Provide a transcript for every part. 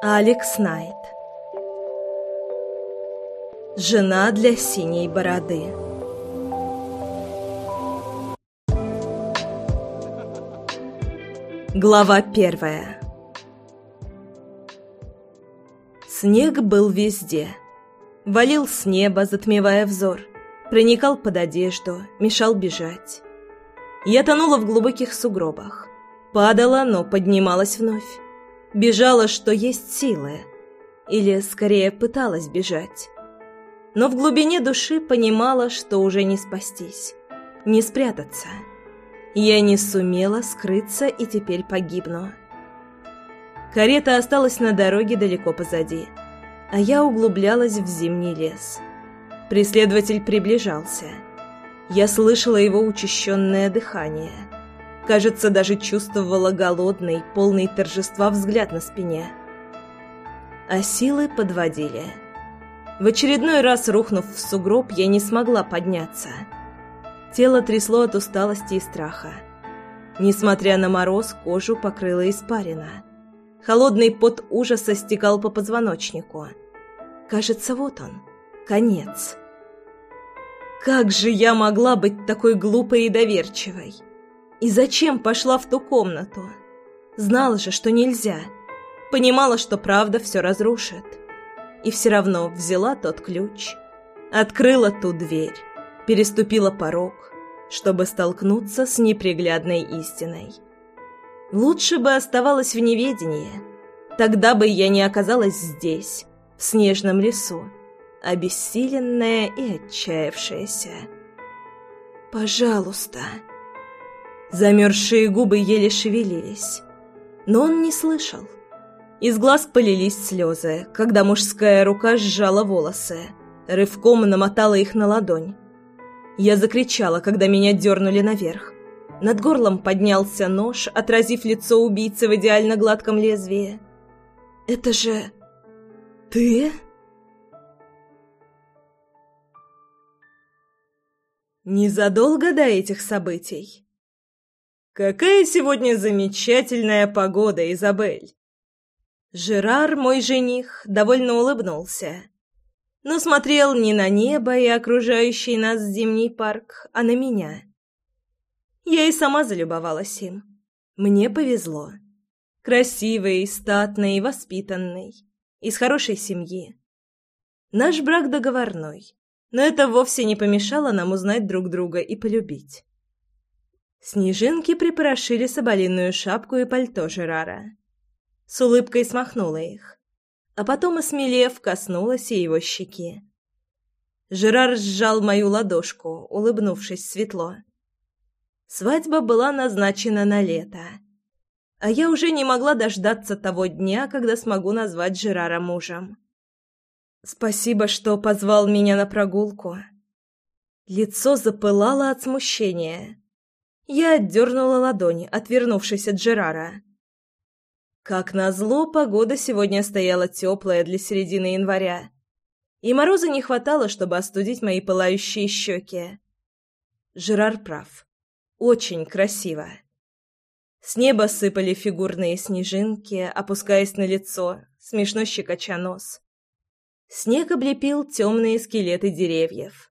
Алекс Найт Жена для синей бороды Глава первая Снег был везде. Валил с неба, затмевая взор. Проникал под одежду, мешал бежать. Я тонула в глубоких сугробах. Падала, но поднималась вновь. Бежала, что есть силы. Или, скорее, пыталась бежать. Но в глубине души понимала, что уже не спастись. Не спрятаться. Я не сумела скрыться и теперь погибну. Карета осталась на дороге далеко позади, а я углублялась в зимний лес. Преследователь приближался. Я слышала его учащенное дыхание – Кажется, даже чувствовала голодный, полный торжества взгляд на спине. А силы подводили. В очередной раз, рухнув в сугроб, я не смогла подняться. Тело трясло от усталости и страха. Несмотря на мороз, кожу покрыла испарина. Холодный пот ужаса стекал по позвоночнику. Кажется, вот он. Конец. Как же я могла быть такой глупой и доверчивой? И зачем пошла в ту комнату? Знала же, что нельзя. Понимала, что правда все разрушит. И все равно взяла тот ключ. Открыла ту дверь. Переступила порог, чтобы столкнуться с неприглядной истиной. Лучше бы оставалась в неведении. Тогда бы я не оказалась здесь, в снежном лесу, обессиленная и отчаявшаяся. «Пожалуйста!» Замерзшие губы еле шевелились. Но он не слышал. Из глаз полились слезы, когда мужская рука сжала волосы, рывком намотала их на ладонь. Я закричала, когда меня дернули наверх. Над горлом поднялся нож, отразив лицо убийцы в идеально гладком лезвии. «Это же... ты?» Незадолго до этих событий «Какая сегодня замечательная погода, Изабель!» Жерар, мой жених, довольно улыбнулся, но смотрел не на небо и окружающий нас зимний парк, а на меня. Я и сама залюбовалась им. Мне повезло. Красивый, статный, воспитанный, из хорошей семьи. Наш брак договорной, но это вовсе не помешало нам узнать друг друга и полюбить. Снежинки припорошили соболиную шапку и пальто Жерара. С улыбкой смахнула их, а потом, осмелев, коснулась и его щеки. Жерар сжал мою ладошку, улыбнувшись светло. Свадьба была назначена на лето, а я уже не могла дождаться того дня, когда смогу назвать Жерара мужем. «Спасибо, что позвал меня на прогулку». Лицо запылало от смущения. Я отдернула ладони, отвернувшись от Джерара. Как назло, погода сегодня стояла теплая для середины января, и мороза не хватало, чтобы остудить мои пылающие щеки. Жерар прав. Очень красиво. С неба сыпали фигурные снежинки, опускаясь на лицо, смешно щекоча нос. Снег облепил темные скелеты деревьев.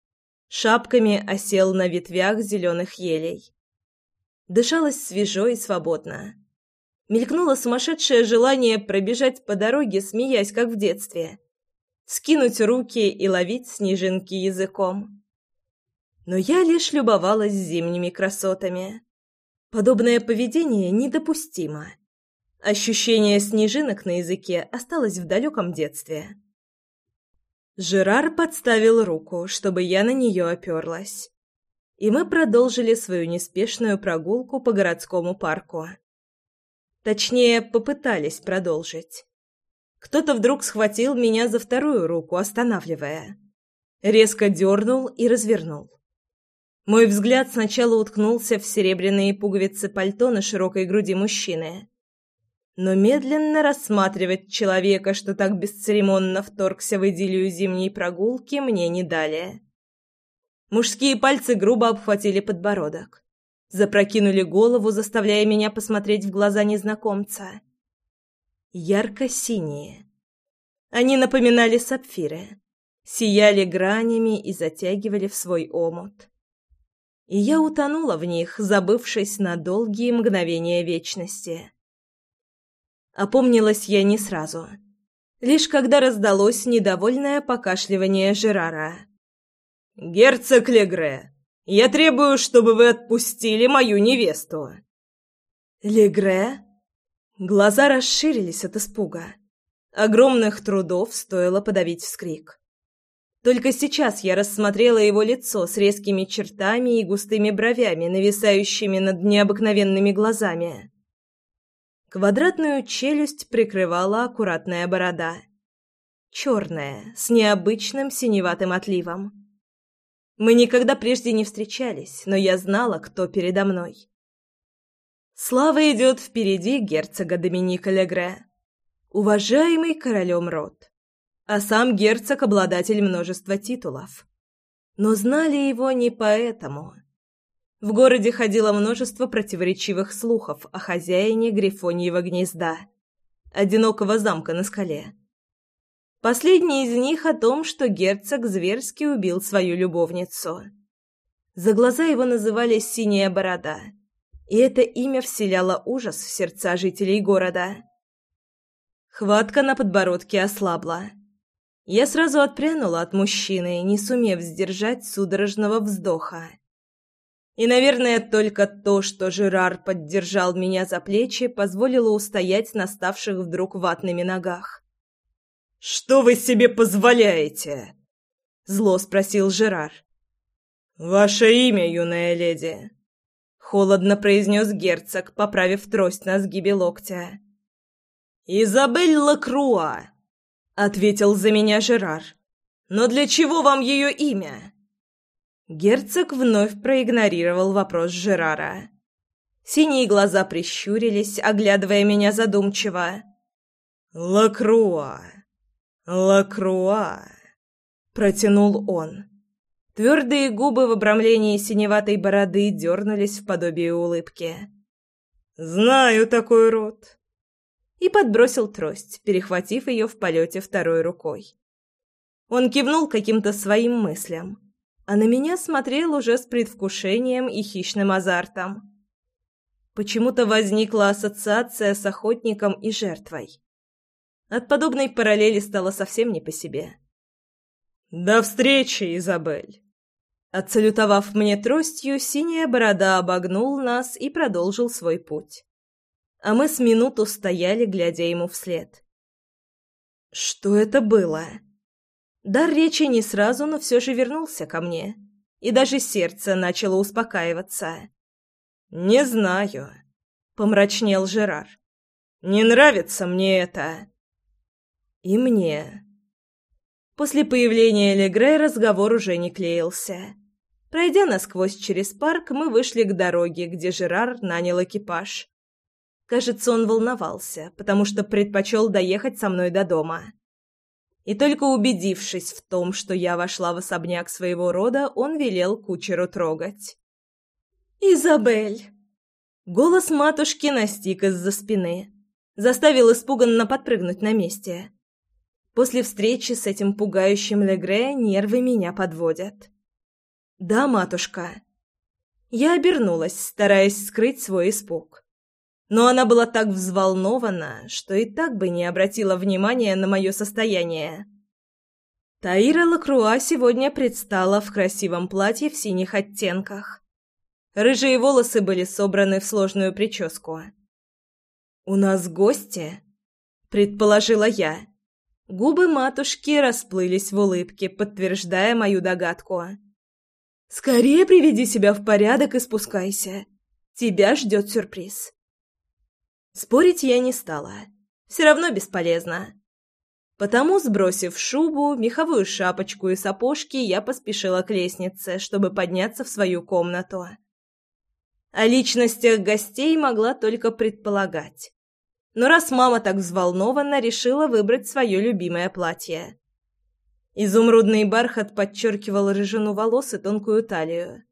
Шапками осел на ветвях зеленых елей. Дышалось свежо и свободно. Мелькнуло сумасшедшее желание пробежать по дороге, смеясь, как в детстве. Скинуть руки и ловить снежинки языком. Но я лишь любовалась зимними красотами. Подобное поведение недопустимо. Ощущение снежинок на языке осталось в далеком детстве. Жерар подставил руку, чтобы я на нее оперлась и мы продолжили свою неспешную прогулку по городскому парку. Точнее, попытались продолжить. Кто-то вдруг схватил меня за вторую руку, останавливая. Резко дернул и развернул. Мой взгляд сначала уткнулся в серебряные пуговицы пальто на широкой груди мужчины. Но медленно рассматривать человека, что так бесцеремонно вторгся в идиллию зимней прогулки, мне не дали. Мужские пальцы грубо обхватили подбородок. Запрокинули голову, заставляя меня посмотреть в глаза незнакомца. Ярко-синие. Они напоминали сапфиры, сияли гранями и затягивали в свой омут. И я утонула в них, забывшись на долгие мгновения вечности. Опомнилась я не сразу. Лишь когда раздалось недовольное покашливание Жерара. «Герцог Легре, я требую, чтобы вы отпустили мою невесту!» «Легре?» Глаза расширились от испуга. Огромных трудов стоило подавить вскрик. Только сейчас я рассмотрела его лицо с резкими чертами и густыми бровями, нависающими над необыкновенными глазами. Квадратную челюсть прикрывала аккуратная борода. Черная, с необычным синеватым отливом. Мы никогда прежде не встречались, но я знала, кто передо мной. Слава идет впереди герцога Доминика Легре уважаемый королем род, а сам герцог – обладатель множества титулов. Но знали его не поэтому. В городе ходило множество противоречивых слухов о хозяине Грифоньего гнезда, одинокого замка на скале. Последний из них о том, что герцог зверски убил свою любовницу. За глаза его называли «Синяя борода», и это имя вселяло ужас в сердца жителей города. Хватка на подбородке ослабла. Я сразу отпрянула от мужчины, не сумев сдержать судорожного вздоха. И, наверное, только то, что Жерар поддержал меня за плечи, позволило устоять на ставших вдруг ватными ногах. «Что вы себе позволяете?» — зло спросил Жерар. «Ваше имя, юная леди», — холодно произнес герцог, поправив трость на сгибе локтя. «Изабель Лакруа», — ответил за меня Жерар. «Но для чего вам ее имя?» Герцог вновь проигнорировал вопрос Жерара. Синие глаза прищурились, оглядывая меня задумчиво. «Лакруа! Лакруа!» — протянул он. Твердые губы в обрамлении синеватой бороды дернулись в подобие улыбки. «Знаю такой род и подбросил трость, перехватив ее в полете второй рукой. Он кивнул каким-то своим мыслям, а на меня смотрел уже с предвкушением и хищным азартом. Почему-то возникла ассоциация с охотником и жертвой. От подобной параллели стало совсем не по себе. «До встречи, Изабель!» Отсалютовав мне тростью, синяя борода обогнул нас и продолжил свой путь а мы с минуту стояли, глядя ему вслед. Что это было? Дар речи не сразу, но все же вернулся ко мне, и даже сердце начало успокаиваться. «Не знаю», — помрачнел Жерар. «Не нравится мне это». «И мне». После появления Легре разговор уже не клеился. Пройдя насквозь через парк, мы вышли к дороге, где Жерар нанял экипаж. Кажется, он волновался, потому что предпочел доехать со мной до дома. И только убедившись в том, что я вошла в особняк своего рода, он велел кучеру трогать. «Изабель!» Голос матушки настиг из-за спины. Заставил испуганно подпрыгнуть на месте. После встречи с этим пугающим Легре нервы меня подводят. «Да, матушка». Я обернулась, стараясь скрыть свой испуг но она была так взволнована, что и так бы не обратила внимания на мое состояние. Таира Лакруа сегодня предстала в красивом платье в синих оттенках. Рыжие волосы были собраны в сложную прическу. «У нас гости?» — предположила я. Губы матушки расплылись в улыбке, подтверждая мою догадку. «Скорее приведи себя в порядок и спускайся. Тебя ждет сюрприз». Спорить я не стала. Все равно бесполезно. Потому, сбросив шубу, меховую шапочку и сапожки, я поспешила к лестнице, чтобы подняться в свою комнату. О личностях гостей могла только предполагать. Но раз мама так взволнована, решила выбрать свое любимое платье. Изумрудный бархат подчеркивал рыжину волос и тонкую талию.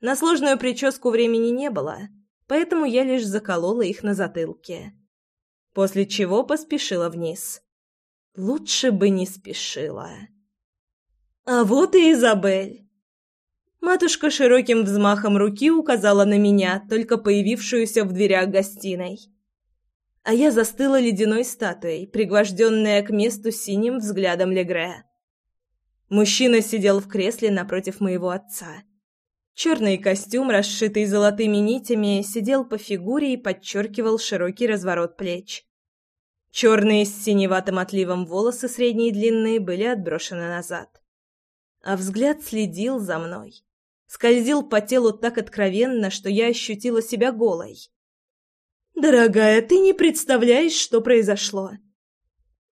На сложную прическу времени не было — поэтому я лишь заколола их на затылке. после чего поспешила вниз. Лучше бы не спешила. А вот и Изабель. Матушка широким взмахом руки указала на меня, только появившуюся в дверях гостиной. А я застыла ледяной статуей, пригвожденная к месту синим взглядом Легре. Мужчина сидел в кресле напротив моего отца. Черный костюм, расшитый золотыми нитями, сидел по фигуре и подчеркивал широкий разворот плеч. Черные с синеватым отливом волосы средней длины были отброшены назад. А взгляд следил за мной. Скользил по телу так откровенно, что я ощутила себя голой. «Дорогая, ты не представляешь, что произошло!»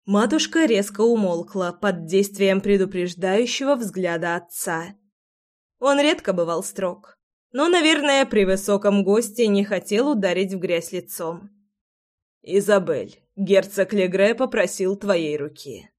Матушка резко умолкла под действием предупреждающего взгляда отца. Он редко бывал строг, но, наверное, при высоком госте не хотел ударить в грязь лицом. «Изабель, герцог Легре попросил твоей руки».